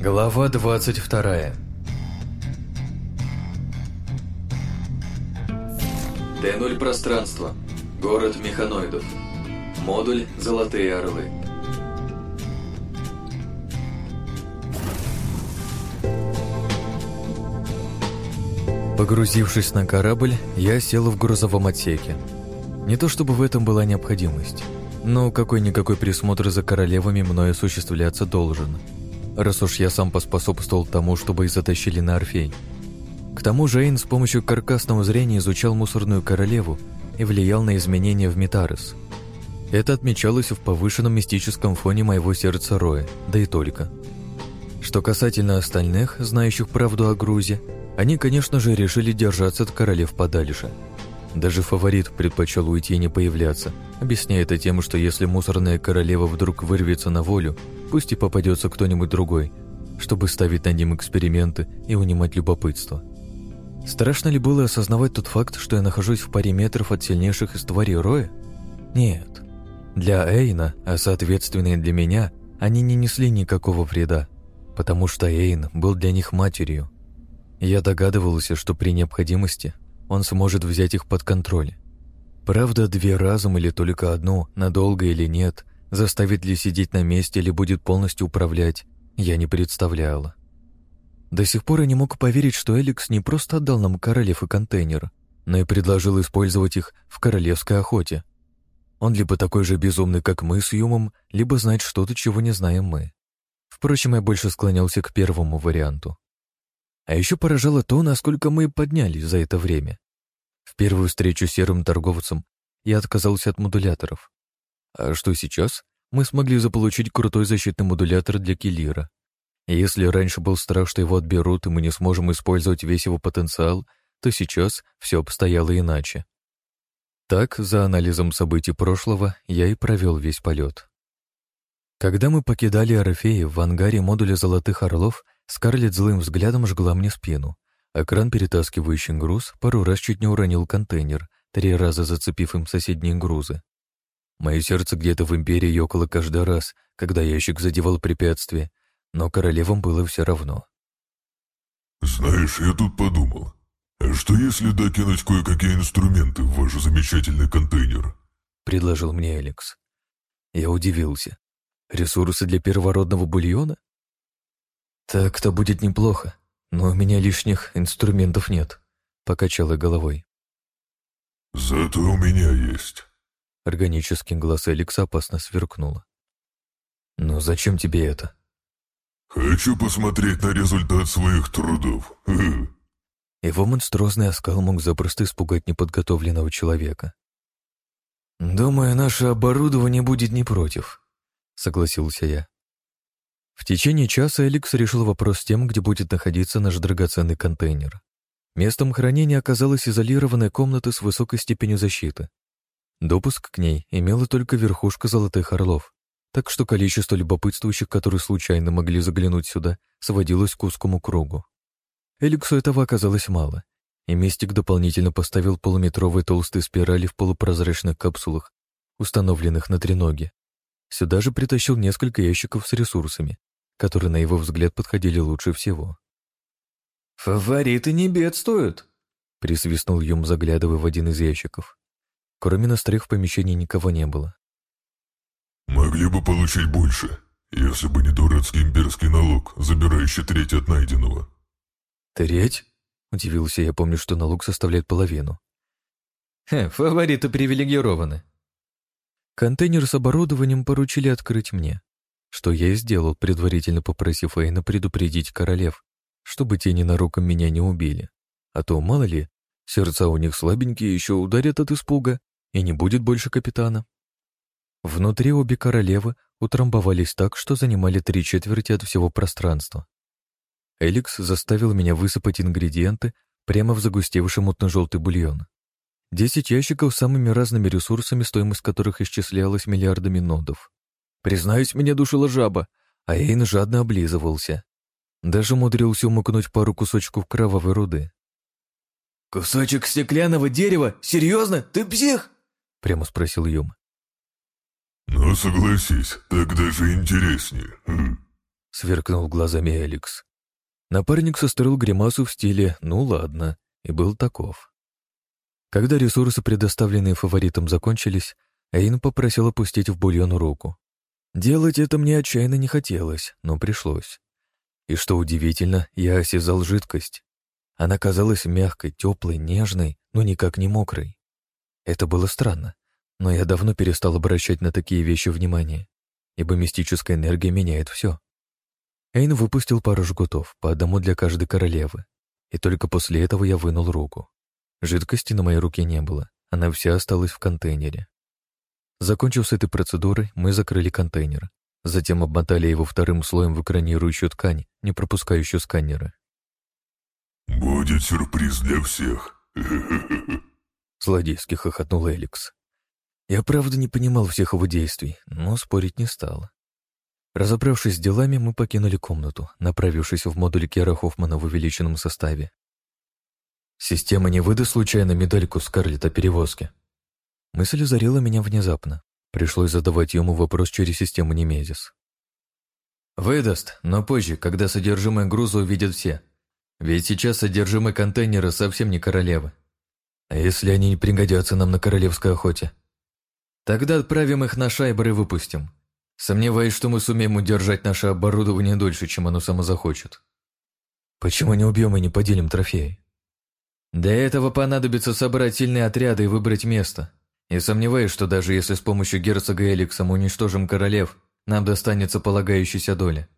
Глава 22 Т-0 пространство. Город механоидов. Модуль «Золотые орлы». Погрузившись на корабль, я сел в грузовом отсеке. Не то чтобы в этом была необходимость, но какой-никакой присмотр за королевами мною осуществляться должен – раз уж я сам поспособствовал тому, чтобы их затащили на Орфей. К тому же Эйн с помощью каркасного зрения изучал мусорную королеву и влиял на изменения в Метарес. Это отмечалось в повышенном мистическом фоне моего сердца Роя, да и только. Что касательно остальных, знающих правду о Грузе, они, конечно же, решили держаться от королев подальше. Даже фаворит предпочел уйти и не появляться, объясняя это тем, что если мусорная королева вдруг вырвется на волю, Пусть и попадется кто-нибудь другой, чтобы ставить над ним эксперименты и унимать любопытство. Страшно ли было осознавать тот факт, что я нахожусь в паре метров от сильнейших из тварей Роя? Нет. Для Эйна, а соответственно и для меня, они не несли никакого вреда, потому что Эйн был для них матерью. Я догадывался, что при необходимости он сможет взять их под контроль. Правда, две разом или только одну, надолго или нет, Заставит ли сидеть на месте или будет полностью управлять, я не представляла. До сих пор я не мог поверить, что Эликс не просто отдал нам королев и контейнер, но и предложил использовать их в королевской охоте. Он либо такой же безумный, как мы с Юмом, либо знает что-то, чего не знаем мы. Впрочем, я больше склонялся к первому варианту. А еще поражало то, насколько мы поднялись за это время. В первую встречу с серым торговцем я отказался от модуляторов. А что сейчас? Мы смогли заполучить крутой защитный модулятор для Киллира. И если раньше был страх, что его отберут, и мы не сможем использовать весь его потенциал, то сейчас все обстояло иначе. Так, за анализом событий прошлого, я и провел весь полет. Когда мы покидали Орфея в ангаре модуля «Золотых орлов», Скарлетт злым взглядом жгла мне спину, а кран, перетаскивающий груз, пару раз чуть не уронил контейнер, три раза зацепив им соседние грузы. Мое сердце где-то в империи ёкало каждый раз, когда ящик задевал препятствие, но королевам было все равно. «Знаешь, я тут подумал, а что если докинуть кое-какие инструменты в ваш замечательный контейнер?» — предложил мне Алекс. Я удивился. «Ресурсы для первородного бульона?» «Так-то будет неплохо, но у меня лишних инструментов нет», — покачала головой. «Зато у меня есть». Органический глаз Эликса опасно сверкнуло. «Но зачем тебе это?» «Хочу посмотреть на результат своих трудов». Его монструозный оскал мог запросто испугать неподготовленного человека. «Думаю, наше оборудование будет не против», — согласился я. В течение часа Эликс решил вопрос с тем, где будет находиться наш драгоценный контейнер. Местом хранения оказалась изолированная комната с высокой степенью защиты. Допуск к ней имела только верхушка золотых орлов, так что количество любопытствующих, которые случайно могли заглянуть сюда, сводилось к узкому кругу. Эликсу этого оказалось мало, и Мистик дополнительно поставил полуметровые толстые спирали в полупрозрачных капсулах, установленных на треноге. Сюда же притащил несколько ящиков с ресурсами, которые, на его взгляд, подходили лучше всего. «Фавориты не бедствуют», — присвистнул Юм, заглядывая в один из ящиков. Кроме нас трех в помещении никого не было. «Могли бы получить больше, если бы не дурацкий имперский налог, забирающий треть от найденного». «Треть?» — удивился я, помню, что налог составляет половину. «Хе, фавориты привилегированы». Контейнер с оборудованием поручили открыть мне, что я и сделал, предварительно попросив Эйна предупредить королев, чтобы те ненароком меня не убили. А то, мало ли, сердца у них слабенькие, еще ударят от испуга, и не будет больше капитана. Внутри обе королевы утрамбовались так, что занимали три четверти от всего пространства. Эликс заставил меня высыпать ингредиенты прямо в загустевший мутно-желтый бульон. Десять ящиков с самыми разными ресурсами, стоимость которых исчислялась миллиардами нодов. Признаюсь, меня душила жаба, а Эйн жадно облизывался. Даже умудрился умыкнуть пару кусочков кровавой руды. «Кусочек стеклянного дерева? Серьезно? Ты псих?» — прямо спросил Юм. «Ну, согласись, так даже интереснее». Хм. — сверкнул глазами Эликс. Напарник состроил гримасу в стиле «ну ладно» и был таков. Когда ресурсы, предоставленные фаворитом, закончились, Эйн попросил опустить в бульон руку. Делать это мне отчаянно не хотелось, но пришлось. И что удивительно, я осязал жидкость. Она казалась мягкой, теплой, нежной, но никак не мокрой. Это было странно, но я давно перестал обращать на такие вещи внимание, ибо мистическая энергия меняет все. Эйн выпустил пару жгутов, по одному для каждой королевы, и только после этого я вынул руку. Жидкости на моей руке не было, она вся осталась в контейнере. Закончив с этой процедурой, мы закрыли контейнер, затем обмотали его вторым слоем в экранирующую ткань, не пропускающую сканеры. «Будет сюрприз для всех!» Злодейски хохотнул Эликс. Я правда не понимал всех его действий, но спорить не стал. Разобравшись с делами, мы покинули комнату, направившись в модуль Кера Хоффмана в увеличенном составе. Система не выдаст случайно медальку Скарлетт о перевозке. Мысль озарила меня внезапно. Пришлось задавать ему вопрос через систему Немезис. «Выдаст, но позже, когда содержимое груза увидят все. Ведь сейчас содержимое контейнера совсем не королевы. А если они не пригодятся нам на королевской охоте?» «Тогда отправим их на шайбер и выпустим. Сомневаюсь, что мы сумеем удержать наше оборудование дольше, чем оно само захочет». «Почему не убьем и не поделим трофеи?» «Для этого понадобится собрать сильные отряды и выбрать место. И сомневаюсь, что даже если с помощью герцога Эликса мы уничтожим королев, нам достанется полагающаяся доля.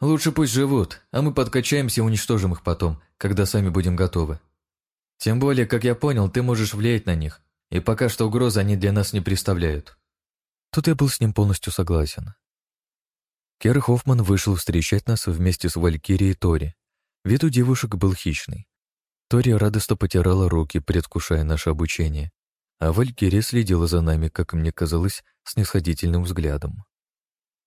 Лучше пусть живут, а мы подкачаемся и уничтожим их потом, когда сами будем готовы. Тем более, как я понял, ты можешь влиять на них, и пока что угрозы они для нас не представляют. Тут я был с ним полностью согласен. Кер Хоффман вышел встречать нас вместе с Валькирией и Тори. Вид у девушек был хищный. Тори радостно потирала руки, предвкушая наше обучение, а Валькирия следила за нами, как мне казалось, с снисходительным взглядом.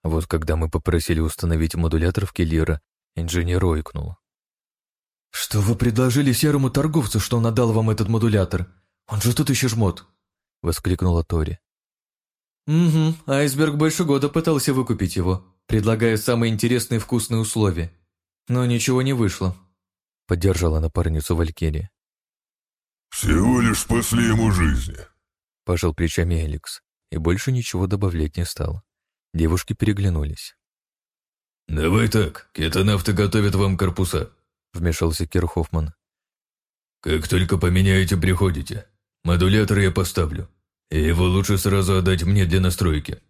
Вот когда мы попросили установить модулятор в Келлира, инженер ойкнул. «Что вы предложили серому торговцу, что он отдал вам этот модулятор? Он же тут еще жмот!» — воскликнула Тори. «Угу, айсберг больше года пытался выкупить его, предлагая самые интересные вкусные условия. Но ничего не вышло», — поддержала напарницу Валькирия. «Всего лишь спасли ему жизнь», — пожал плечами Эликс и больше ничего добавлять не стал. Девушки переглянулись. «Давай так, кетонавты готовят вам корпуса», — вмешался Кирхофман. «Как только поменяете, приходите. Модулятор я поставлю, и его лучше сразу отдать мне для настройки».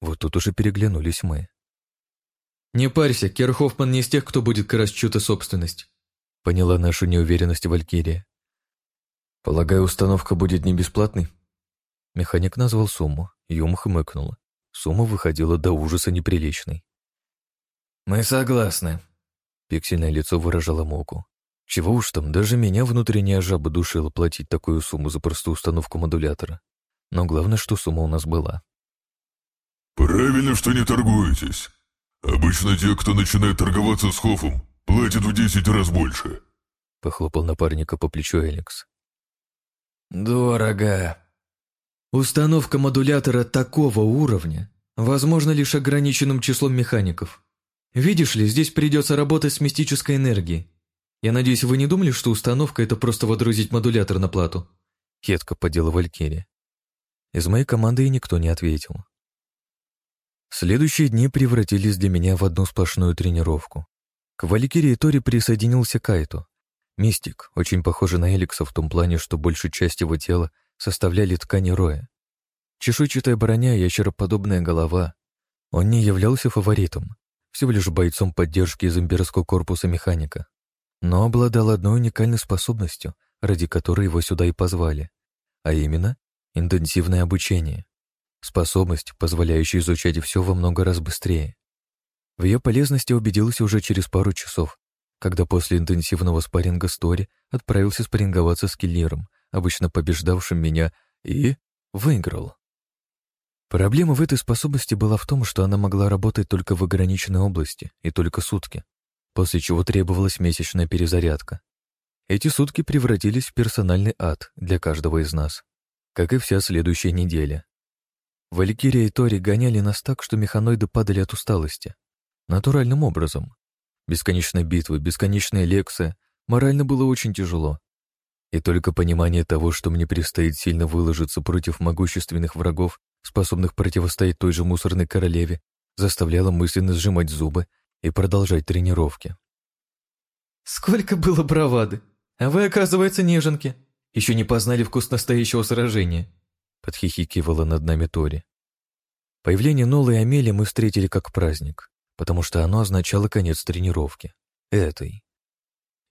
Вот тут уже переглянулись мы. «Не парься, Керхофман не из тех, кто будет красть чью-то собственность», — поняла нашу неуверенность Валькирия. «Полагаю, установка будет не бесплатной?» Механик назвал сумму, Юм хмыкнула. Сумма выходила до ужаса неприличной. «Мы согласны», — пиксельное лицо выражало муку. Чего уж там, даже меня внутренняя жаба душила платить такую сумму за простую установку модулятора. Но главное, что сумма у нас была. «Правильно, что не торгуетесь. Обычно те, кто начинает торговаться с Хофом, платят в десять раз больше», — похлопал напарника по плечу Эликс. Дорого. Установка модулятора такого уровня возможно лишь ограниченным числом механиков. Видишь ли, здесь придется работать с мистической энергией. Я надеюсь, вы не думали, что установка — это просто водрузить модулятор на плату?» Хетко подела Валькирия. Из моей команды и никто не ответил. Следующие дни превратились для меня в одну сплошную тренировку. К Валькирии Тори присоединился Кайто. Мистик, очень похожий на Эликса в том плане, что большую часть его тела составляли ткани роя. Чешуйчатая броня, ящероподобная голова. Он не являлся фаворитом, всего лишь бойцом поддержки из имперского корпуса механика, но обладал одной уникальной способностью, ради которой его сюда и позвали, а именно интенсивное обучение. Способность, позволяющая изучать все во много раз быстрее. В ее полезности убедился уже через пару часов, когда после интенсивного спарринга Стори отправился спарринговаться с киллером, обычно побеждавшим меня, и выиграл. Проблема в этой способности была в том, что она могла работать только в ограниченной области и только сутки, после чего требовалась месячная перезарядка. Эти сутки превратились в персональный ад для каждого из нас, как и вся следующая неделя. Валькирия и Тори гоняли нас так, что механоиды падали от усталости, Натуральным образом. Бесконечные битвы, бесконечные лекции. Морально было очень тяжело. И только понимание того, что мне предстоит сильно выложиться против могущественных врагов, способных противостоять той же мусорной королеве, заставляло мысленно сжимать зубы и продолжать тренировки. «Сколько было бравады! А вы, оказывается, неженки! Еще не познали вкус настоящего сражения!» подхихикивала над нами Тори. Появление Нолы и Амели мы встретили как праздник, потому что оно означало конец тренировки. Этой.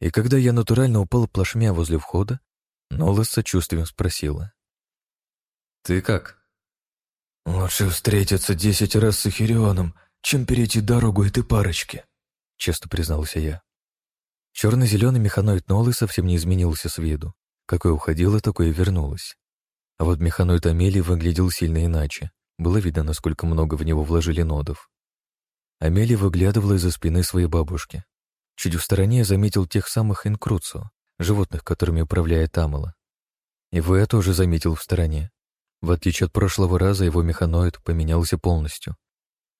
И когда я натурально упал плашмя возле входа, Нола с сочувствием спросила. «Ты как?» «Лучше встретиться десять раз с Ахирионом, чем перейти дорогу этой парочки», — честно признался я. Черно-зеленый механоид Нолы совсем не изменился с виду. Какое уходило, такое и вернулось. А вот механоид Амелии выглядел сильно иначе. Было видно, насколько много в него вложили нодов. Амелия выглядывала из-за спины своей бабушки. Чуть в стороне я заметил тех самых инкруцу, животных, которыми управляет Амала. Его я тоже заметил в стороне. В отличие от прошлого раза, его механоид поменялся полностью.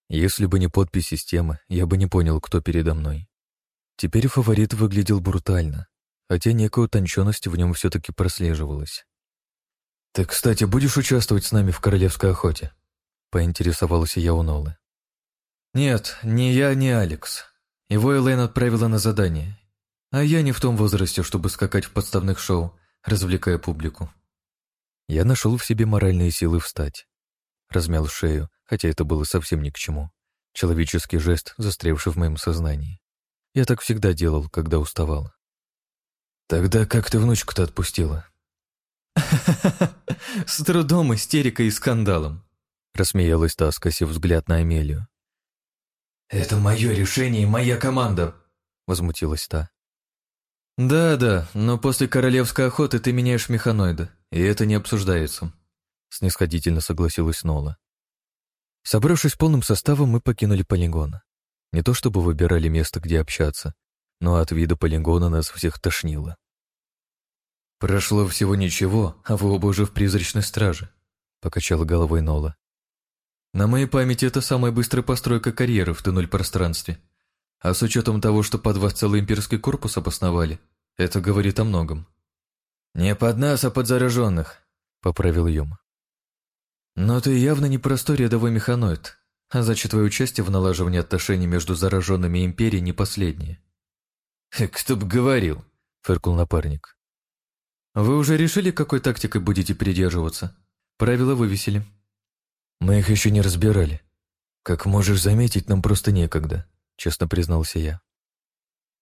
Если бы не подпись системы, я бы не понял, кто передо мной. Теперь фаворит выглядел брутально, хотя некая утонченность в нем все-таки прослеживалась. «Ты, кстати, будешь участвовать с нами в королевской охоте?» — поинтересовался я у Нолы. «Нет, ни я, ни Алекс. Его Элэйн отправила на задание, а я не в том возрасте, чтобы скакать в подставных шоу, развлекая публику». Я нашел в себе моральные силы встать. Размял шею, хотя это было совсем ни к чему. Человеческий жест, застрявший в моем сознании. Я так всегда делал, когда уставал. «Тогда как ты внучку-то отпустила?» «С трудом, истерикой и скандалом», — рассмеялась та, скосив взгляд на Амелию. «Это мое решение и моя команда», — возмутилась та. «Да-да, но после королевской охоты ты меняешь механоида, и это не обсуждается», — снисходительно согласилась Нола. Собравшись полным составом, мы покинули полигон. Не то чтобы выбирали место, где общаться, но от вида полигона нас всех тошнило. «Прошло всего ничего, а вы оба уже в призрачной страже», — покачала головой Нола. «На моей памяти это самая быстрая постройка карьеры в туннель пространстве. А с учетом того, что под вас целый имперский корпус обосновали, это говорит о многом». «Не под нас, а под зараженных», — поправил Юм. «Но ты явно не простой рядовой механоид, а значит, твое участие в налаживании отношений между зараженными и империей не последнее». «Кто бы говорил», — фыркнул напарник. «Вы уже решили, какой тактикой будете придерживаться? Правила вывесили». «Мы их еще не разбирали. Как можешь заметить, нам просто некогда», — честно признался я.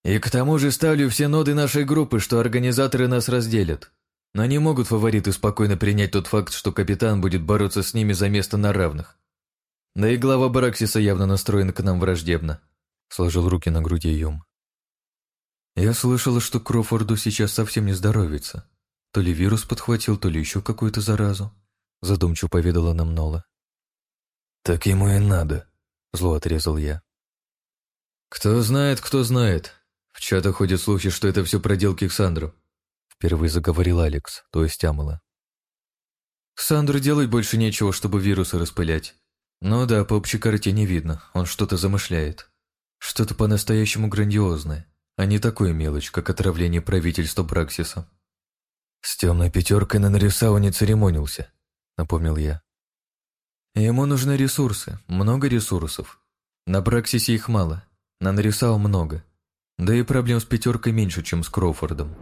И к тому же ставлю все ноды нашей группы, что организаторы нас разделят. Но не могут фавориты спокойно принять тот факт, что капитан будет бороться с ними за место на равных. Да и глава Бараксиса явно настроен к нам враждебно. Сложил руки на груди Юм. Я слышала, что Крофорду сейчас совсем не здоровится. То ли вирус подхватил, то ли еще какую-то заразу. Задумчиво поведала нам Нола. Так ему и надо, зло отрезал я. Кто знает, кто знает, в чатах ходят слухи, что это все проделки Ксандру. Впервые заговорил Алекс, то есть Амала. Ксандру делать больше нечего, чтобы вирусы распылять. Ну да, по общей карте не видно, он что-то замышляет. Что-то по-настоящему грандиозное, а не такое мелочь, как отравление правительства Браксиса. С темной пятеркой на Нарисау не церемонился, напомнил я. Ему нужны ресурсы, много ресурсов. На Браксисе их мало, на Нарисау много. Да и проблем с пятеркой меньше, чем с Кроуфордом.